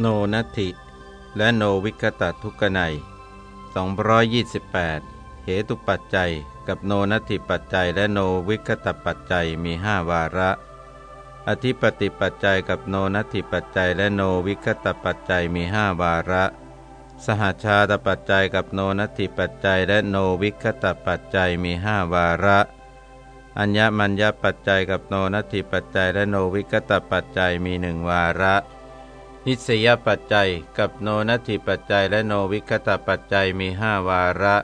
โนนัตถิ และโนวิกตทุกนัย228 เหตุปัจจัย กับโนนัตถิปัจจัย และโนวิกตปัจจัยมีห้าวาระ อธิปติปัจจัยกับโนนัตถิปัจจัย และโนวิกตปัจจัยมีห้าวาระ สหชาตปัจจัยกับโนนัตถิปัจจัย และโนวิคตปัจจัยมีห้าวาระ อัญญมัญญปัจจัยกับโนนัตถิปัจจัย และโนวิกตปัจจัยมีหนึ่งวาระ นิสยปัจจัยกับโนนัตถิปัจจัยและโนวิกตปัจจัยมีห้าวาระ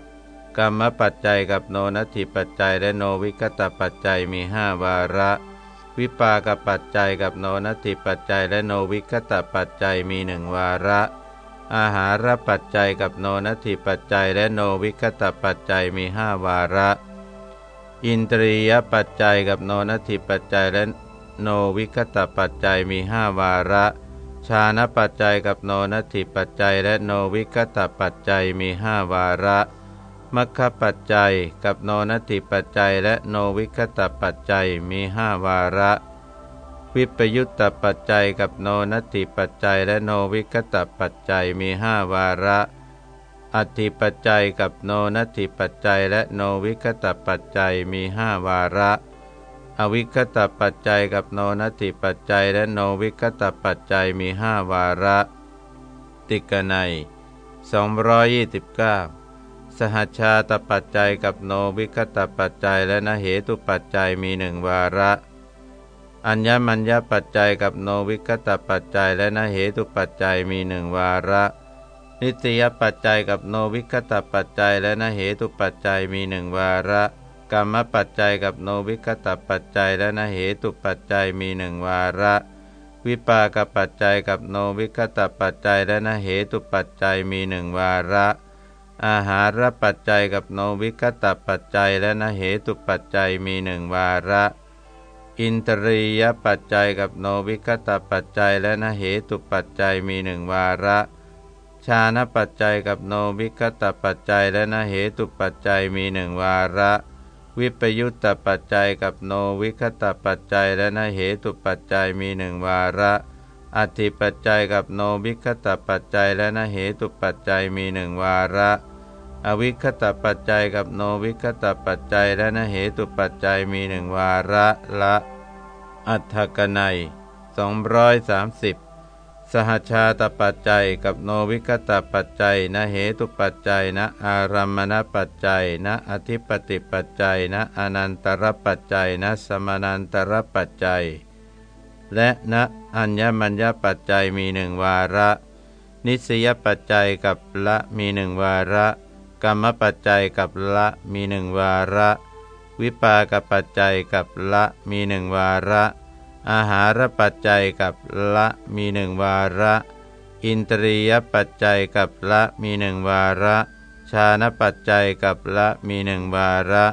กรรมปัจจัยกับโนนัตถิปัจจัยและโนวิกตปัจจัยมีห้าวาระ วิปากปัจจัยกับโนนัตถิปัจจัยและโนวิกตปัจจัยมีหนึ่งวาระ อาหารปัจจัยกับโนนัตถิปัจจัยและโนวิกตปัจจัยมีห้าวาระ อินตรียปัจจัยกับโนนัตถิปัจจัยและโนวิคตปัจจัยมีห้าวาระ ชาณปัจจัยกับโนนัตถิปัจจัยและโนวิคตปัจจัยมีห้าวาระมัคคปัจจัยกับโนนัตถิปัจจัยและโนวิคตปัจจัยมีห้าวาระ วิปยุตตปัจจัยกับโนนัตถิปัจจัยและโนวิคตปัจจัยมีห้าวาระอธิปัจจัยกับโนนัตถิปัจจัยและโนวิคตปัจจัยมีห้าวาระ อวิคตปัจจัยกับโนนัตถิปัจจัยและโนวิคตปัจจัยมีห้าวาระ ติกนัย229 สหชาตปัจจัยกับโนวิคตปัจจัยและนเหตุปัจจัยมีหนึ่งวาระ อัญญมัญญปัจจัยกับโนวิคตปัจจัยและนเหตุปัจจัยมีหนึ่งวาระนิตยปัจจัยกับโนวิคตปัจจัยและนเหตุปัจจัยมีหนึ่งวาระ กรรมปัจจัยกับโนวิคตปัจจัยและนเหตุปัจจัยมีหนึ่งวาระ วิปากปัจจัยกับโนวิคตปัจจัยและนเหตุปัจจัยมีหนึ่งวาระ อาหารปัจจัยกับโนวิคตปัจจัยและนเหตุปัจจัยมีหนึ่งวาระ อินตรียปัจจัยกับโนวิคตปัจจัยและนเหตุปัจจัยมีหนึ่งวาระชาณปัจจัยกับโนวิคตปัจจัยและนเหตุปัจจัยมีหนึ่งวาระ วิปยุตตปัจจัยกับโนวิคตปัจจัยและนเหตุปัจจัยมีหนึ่งวาระอธิปัจจัยกับโนวิคตปัจจัยและนเหตุปัจจัยมีหนึ่งวาระ อวิคตปัจจัยกับโนวิคตปัจจัยและนเหตุปัจจัยมีหนึ่งวาระละ อัฏฐกนัย230ส สหชาตปัจจัยกับโนวิกตปัจจัยนะเหตุปัจจัยนะอารัมมณปัจจัยนะอธิปติปัจจัยนะอนันตรปัจจัยนะสมานันตรปัจจัย และนะอัญญมัญญปัจจัยมีหนึ่งวาระ นิสยปัจจัยกับละมีหนึ่งวาระ กรรมปัจจัยกับละมีหนึ่งวาระ วิปากปัจจัยกับละมีหนึ่งวาระ อาหารปัจจัยกับละมีหนึ่งวาระ อินตรียปัจจัยกับละมีหนึ่งวาระ ชาณปัจจัยกับละมีหนึ่งวาระ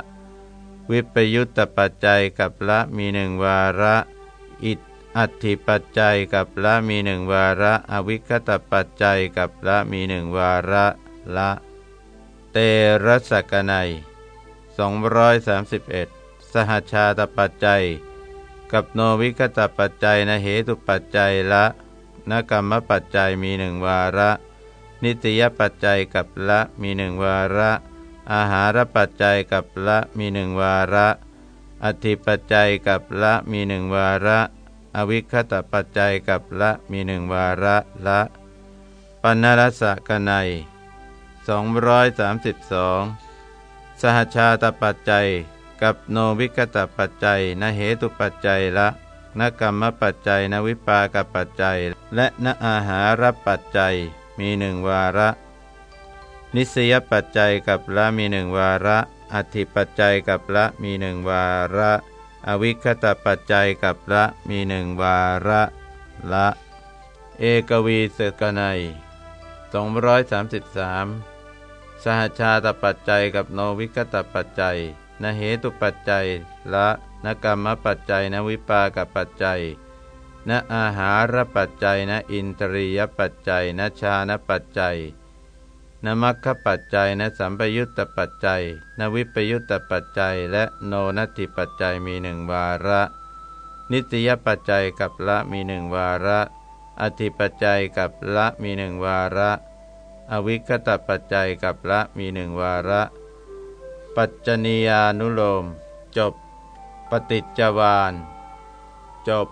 วิปยุตตปัจจัยกับละมีหนึ่งวาระ อิอัติปัจจัยกับละมีหนึ่งวาระ อวิคตปัจจัยกับละมีหนึ่งวาระละ เตระสกนัย231 สหชาตปัจจัย กับโนวิคตปัจจัยนะเหตุปัจจัยละนกรรมปัจจัยมีหนึ่งวาระ นิตยปัจจัยกับละมีหนึ่งวาระ อาหารปัจจัยกับละมีหนึ่งวาระ อธิปัจจัยกับละมีหนึ่งวาระ อวิคตปัจจัยกับละมีหนึ่งวาระละปัณรสกนัย232 สหชาตปัจจัย กับโนวิกตปัจจัยนเหตุปัจจัยละนกรรมปัจจัยนวิปากปัจจัย และนอาหารปัจจัยมีหนึ่งวาระ นิสยปัจจัยกับละมีหนึ่งวาระอธิปัจจัยกับละมีหนึ่งวาระ อวิคตปัจจัยกับละมีหนึ่งวาระละ เอกวีสกนัย233 สหชาตปัจจัยกับโนวิคตปัจจัย นเหตุปัจจัย ละนกรรมปัจจัยนวิปากปัจจัยนอาหารปัจจัยนอินทรียปัจจัยนชานปัจจัยนมัคคปัจจัยนสัมปยุตตปัจจัย นวิปยุตตปัจจัย และโนนัตถิปัจจัยมีหนึ่งวาระ นิตยปัจจัยกับละมีหนึ่งวาระออธิปัจจัยกับละมีหนึ่งวาระ อวิคตปัจจัยกับละมีหนึ่งวาระ ปัจจนียานุโลม จบ ปฏิจจวานจบ